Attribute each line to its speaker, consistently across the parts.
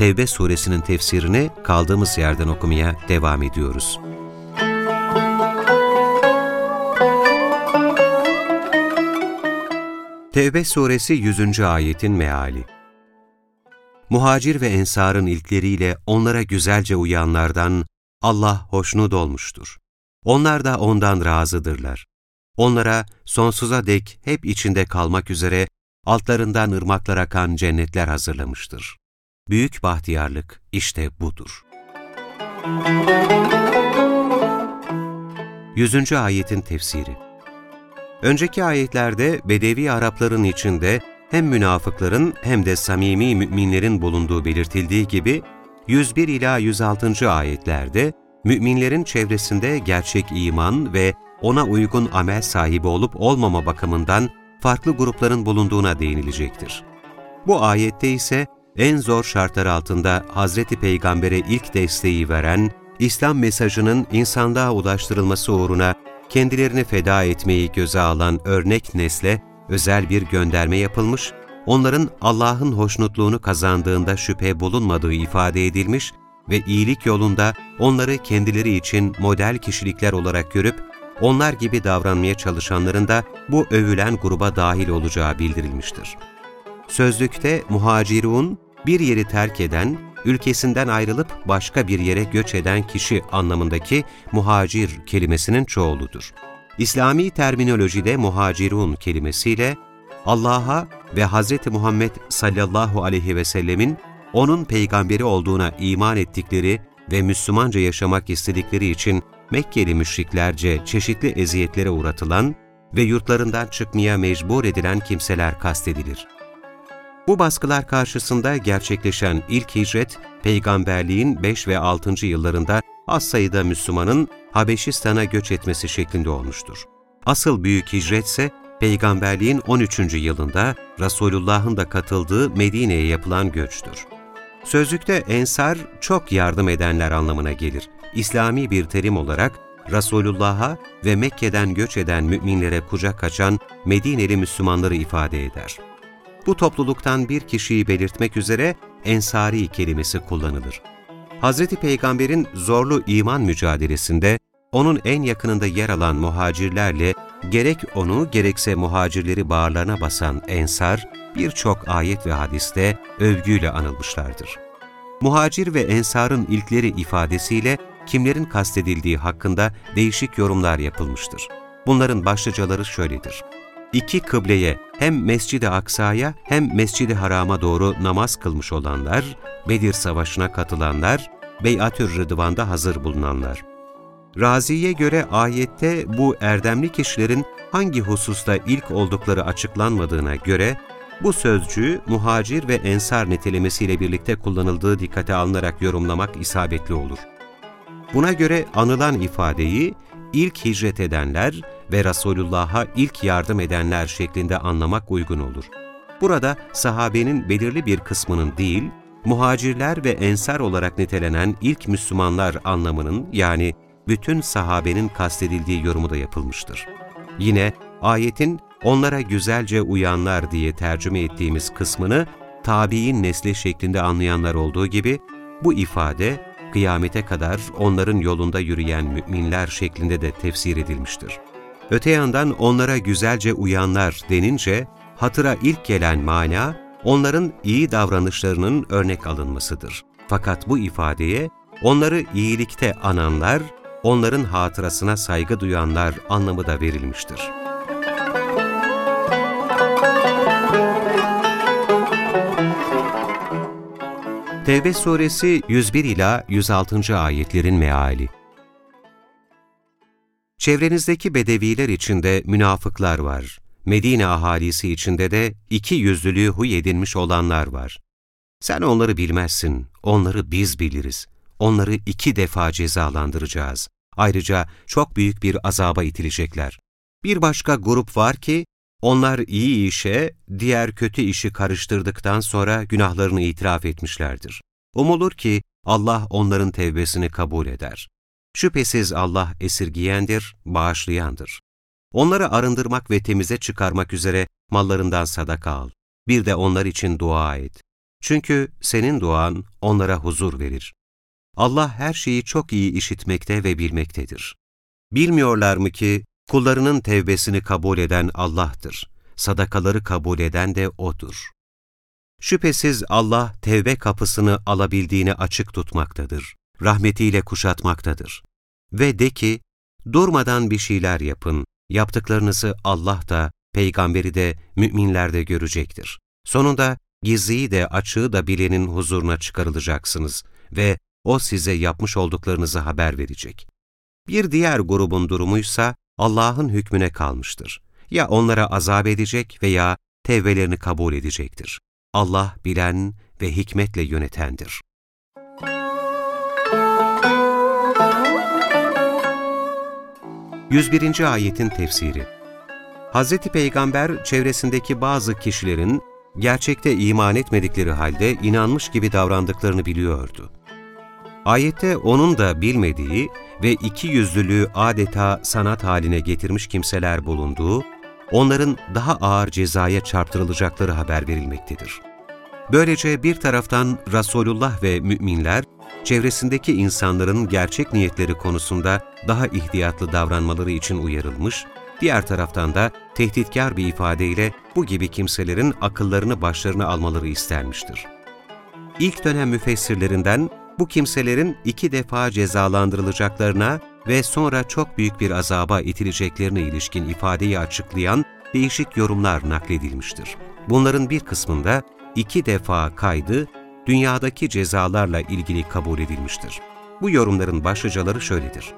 Speaker 1: Tevbe suresinin tefsirini kaldığımız yerden okumaya devam ediyoruz. Tevbe suresi 100. ayetin meali Muhacir ve ensarın ilkleriyle onlara güzelce uyanlardan Allah hoşnut olmuştur. Onlar da ondan razıdırlar. Onlara sonsuza dek hep içinde kalmak üzere altlarından ırmaklar akan cennetler hazırlamıştır. Büyük bahtiyarlık işte budur. 100. Ayetin Tefsiri Önceki ayetlerde Bedevi Arapların içinde hem münafıkların hem de samimi müminlerin bulunduğu belirtildiği gibi 101 ila 106. ayetlerde müminlerin çevresinde gerçek iman ve ona uygun amel sahibi olup olmama bakımından farklı grupların bulunduğuna değinilecektir. Bu ayette ise en zor şartlar altında Hazreti Peygamber'e ilk desteği veren, İslam mesajının insanlığa ulaştırılması uğruna kendilerini feda etmeyi göze alan örnek nesle özel bir gönderme yapılmış, onların Allah'ın hoşnutluğunu kazandığında şüphe bulunmadığı ifade edilmiş ve iyilik yolunda onları kendileri için model kişilikler olarak görüp onlar gibi davranmaya çalışanların da bu övülen gruba dahil olacağı bildirilmiştir. Sözlükte muhacirun, bir yeri terk eden, ülkesinden ayrılıp başka bir yere göç eden kişi anlamındaki muhacir kelimesinin çoğuludur. İslami terminolojide muhacirun kelimesiyle Allah'a ve Hz. Muhammed sallallahu aleyhi ve sellemin onun peygamberi olduğuna iman ettikleri ve Müslümanca yaşamak istedikleri için Mekkeli müşriklerce çeşitli eziyetlere uğratılan ve yurtlarından çıkmaya mecbur edilen kimseler kastedilir. Bu baskılar karşısında gerçekleşen ilk hicret, peygamberliğin 5 ve 6. yıllarında az sayıda Müslümanın Habeşistan'a göç etmesi şeklinde olmuştur. Asıl büyük hicret ise peygamberliğin 13. yılında Resulullah'ın da katıldığı Medine'ye yapılan göçtür. Sözlükte ensar çok yardım edenler anlamına gelir. İslami bir terim olarak Resulullah'a ve Mekke'den göç eden müminlere kucak açan Medineli Müslümanları ifade eder. Bu topluluktan bir kişiyi belirtmek üzere ensari kelimesi kullanılır. Hz. Peygamber'in zorlu iman mücadelesinde onun en yakınında yer alan muhacirlerle gerek onu gerekse muhacirleri bağırlarına basan ensar birçok ayet ve hadiste övgüyle anılmışlardır. Muhacir ve ensarın ilkleri ifadesiyle kimlerin kastedildiği hakkında değişik yorumlar yapılmıştır. Bunların başlıcaları şöyledir. İki kıbleye hem Mescid-i Aksa'ya hem Mescid-i Haram'a doğru namaz kılmış olanlar, Bedir Savaşı'na katılanlar, Beyatür Rıdvan'da hazır bulunanlar. Razi'ye göre ayette bu erdemli kişilerin hangi hususta ilk oldukları açıklanmadığına göre, bu sözcüğü muhacir ve ensar nitelemesiyle birlikte kullanıldığı dikkate alınarak yorumlamak isabetli olur. Buna göre anılan ifadeyi ilk hicret edenler ve Resulullah'a ilk yardım edenler şeklinde anlamak uygun olur. Burada sahabenin belirli bir kısmının değil, muhacirler ve ensar olarak nitelenen ilk Müslümanlar anlamının yani bütün sahabenin kastedildiği yorumu da yapılmıştır. Yine ayetin onlara güzelce uyanlar diye tercüme ettiğimiz kısmını tabi'in nesli şeklinde anlayanlar olduğu gibi bu ifade kıyamete kadar onların yolunda yürüyen müminler şeklinde de tefsir edilmiştir. Öte yandan onlara güzelce uyanlar denince, hatıra ilk gelen mana, onların iyi davranışlarının örnek alınmasıdır. Fakat bu ifadeye, onları iyilikte ananlar, onların hatırasına saygı duyanlar anlamı da verilmiştir. Tevbe suresi 101 ila 106. ayetlerin meali. Çevrenizdeki bedeviler içinde münafıklar var. Medine ahalisi içinde de iki yüzlülüğü huy edinmiş olanlar var. Sen onları bilmezsin, onları biz biliriz. Onları iki defa cezalandıracağız. Ayrıca çok büyük bir azaba itilecekler. Bir başka grup var ki, onlar iyi işe, diğer kötü işi karıştırdıktan sonra günahlarını itiraf etmişlerdir. Umulur ki Allah onların tevbesini kabul eder. Şüphesiz Allah esirgiyendir, bağışlayandır. Onları arındırmak ve temize çıkarmak üzere mallarından sadaka al. Bir de onlar için dua et. Çünkü senin duan onlara huzur verir. Allah her şeyi çok iyi işitmekte ve bilmektedir. Bilmiyorlar mı ki kullarının tevbesini kabul eden Allah'tır. Sadakaları kabul eden de O'dur. Şüphesiz Allah tevbe kapısını alabildiğini açık tutmaktadır. Rahmetiyle kuşatmaktadır. Ve de ki, durmadan bir şeyler yapın, yaptıklarınızı Allah da, peygamberi de, müminler de görecektir. Sonunda gizliyi de açığı da bilenin huzuruna çıkarılacaksınız ve O size yapmış olduklarınızı haber verecek. Bir diğer grubun durumuysa Allah'ın hükmüne kalmıştır. Ya onlara azap edecek veya tevbelerini kabul edecektir. Allah bilen ve hikmetle yönetendir. Yüz birinci ayetin tefsiri Hz. Peygamber çevresindeki bazı kişilerin gerçekte iman etmedikleri halde inanmış gibi davrandıklarını biliyordu. Ayette onun da bilmediği ve iki yüzlülüğü adeta sanat haline getirmiş kimseler bulunduğu, onların daha ağır cezaya çarptırılacakları haber verilmektedir. Böylece bir taraftan Resulullah ve müminler, çevresindeki insanların gerçek niyetleri konusunda daha ihtiyatlı davranmaları için uyarılmış, diğer taraftan da tehditkar bir ifadeyle bu gibi kimselerin akıllarını başlarına almaları istenmiştir. İlk dönem müfessirlerinden bu kimselerin iki defa cezalandırılacaklarına ve sonra çok büyük bir azaba itileceklerine ilişkin ifadeyi açıklayan değişik yorumlar nakledilmiştir. Bunların bir kısmında iki defa kaydı dünyadaki cezalarla ilgili kabul edilmiştir. Bu yorumların başlıcaları şöyledir.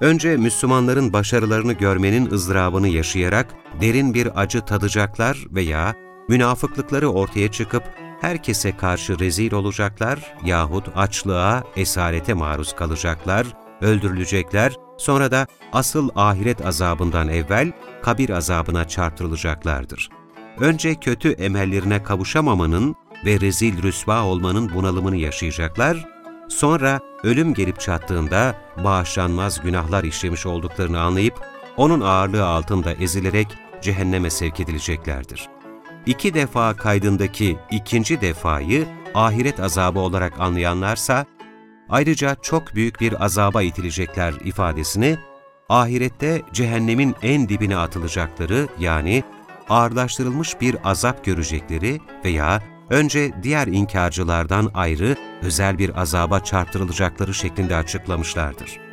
Speaker 1: Önce Müslümanların başarılarını görmenin ızdırabını yaşayarak derin bir acı tadacaklar veya münafıklıkları ortaya çıkıp herkese karşı rezil olacaklar yahut açlığa, esarete maruz kalacaklar, öldürülecekler, sonra da asıl ahiret azabından evvel kabir azabına çarptırılacaklardır. Önce kötü emellerine kavuşamamanın ve rezil rüsva olmanın bunalımını yaşayacaklar, sonra ölüm gelip çattığında bağışlanmaz günahlar işlemiş olduklarını anlayıp, onun ağırlığı altında ezilerek cehenneme sevk edileceklerdir iki defa kaydındaki ikinci defayı ahiret azabı olarak anlayanlarsa, ayrıca çok büyük bir azaba itilecekler ifadesini, ahirette cehennemin en dibine atılacakları yani ağırlaştırılmış bir azap görecekleri veya önce diğer inkarcılardan ayrı özel bir azaba çarptırılacakları şeklinde açıklamışlardır.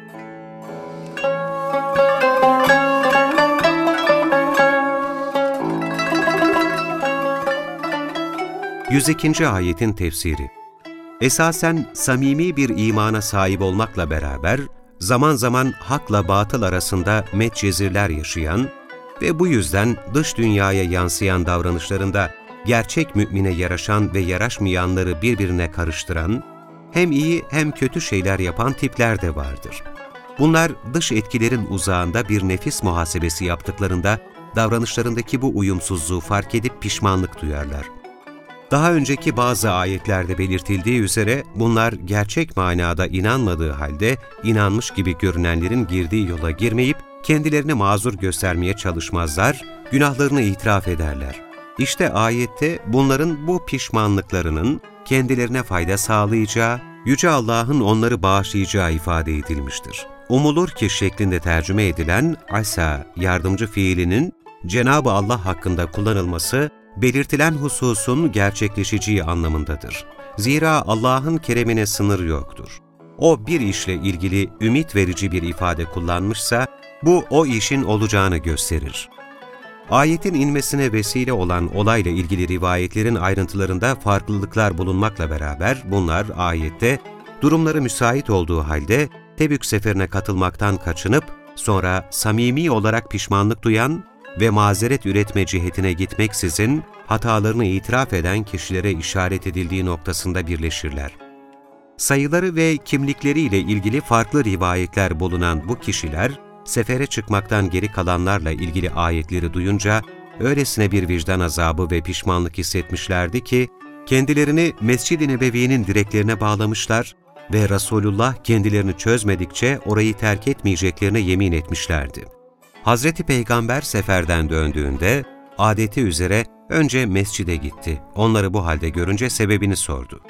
Speaker 1: 102. ayetin tefsiri Esasen samimi bir imana sahip olmakla beraber, zaman zaman hakla batıl arasında metcezirler yaşayan ve bu yüzden dış dünyaya yansıyan davranışlarında gerçek mümine yaraşan ve yaraşmayanları birbirine karıştıran, hem iyi hem kötü şeyler yapan tipler de vardır. Bunlar dış etkilerin uzağında bir nefis muhasebesi yaptıklarında davranışlarındaki bu uyumsuzluğu fark edip pişmanlık duyarlar. Daha önceki bazı ayetlerde belirtildiği üzere bunlar gerçek manada inanmadığı halde inanmış gibi görünenlerin girdiği yola girmeyip kendilerini mazur göstermeye çalışmazlar, günahlarını itiraf ederler. İşte ayette bunların bu pişmanlıklarının kendilerine fayda sağlayacağı, Yüce Allah'ın onları bağışlayacağı ifade edilmiştir. Umulur ki şeklinde tercüme edilen asa yardımcı fiilinin Cenab-ı Allah hakkında kullanılması belirtilen hususun gerçekleşeceği anlamındadır. Zira Allah'ın keremine sınır yoktur. O bir işle ilgili ümit verici bir ifade kullanmışsa, bu o işin olacağını gösterir. Ayetin inmesine vesile olan olayla ilgili rivayetlerin ayrıntılarında farklılıklar bulunmakla beraber bunlar ayette durumları müsait olduğu halde Tebük seferine katılmaktan kaçınıp sonra samimi olarak pişmanlık duyan ve mazeret üretme cihetine gitmeksizin hatalarını itiraf eden kişilere işaret edildiği noktasında birleşirler. Sayıları ve kimlikleriyle ilgili farklı rivayetler bulunan bu kişiler, sefere çıkmaktan geri kalanlarla ilgili ayetleri duyunca öylesine bir vicdan azabı ve pişmanlık hissetmişlerdi ki, kendilerini Mescid-i Nebevi'nin direklerine bağlamışlar ve Resulullah kendilerini çözmedikçe orayı terk etmeyeceklerine yemin etmişlerdi. Hazreti Peygamber seferden döndüğünde adeti üzere önce mescide gitti. Onları bu halde görünce sebebini sordu.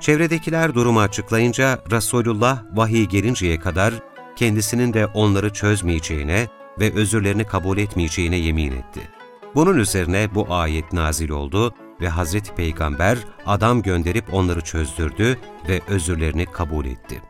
Speaker 1: Çevredekiler durumu açıklayınca Resulullah vahiy gelinceye kadar kendisinin de onları çözmeyeceğine ve özürlerini kabul etmeyeceğine yemin etti. Bunun üzerine bu ayet nazil oldu ve Hazreti Peygamber adam gönderip onları çözdürdü ve özürlerini kabul etti.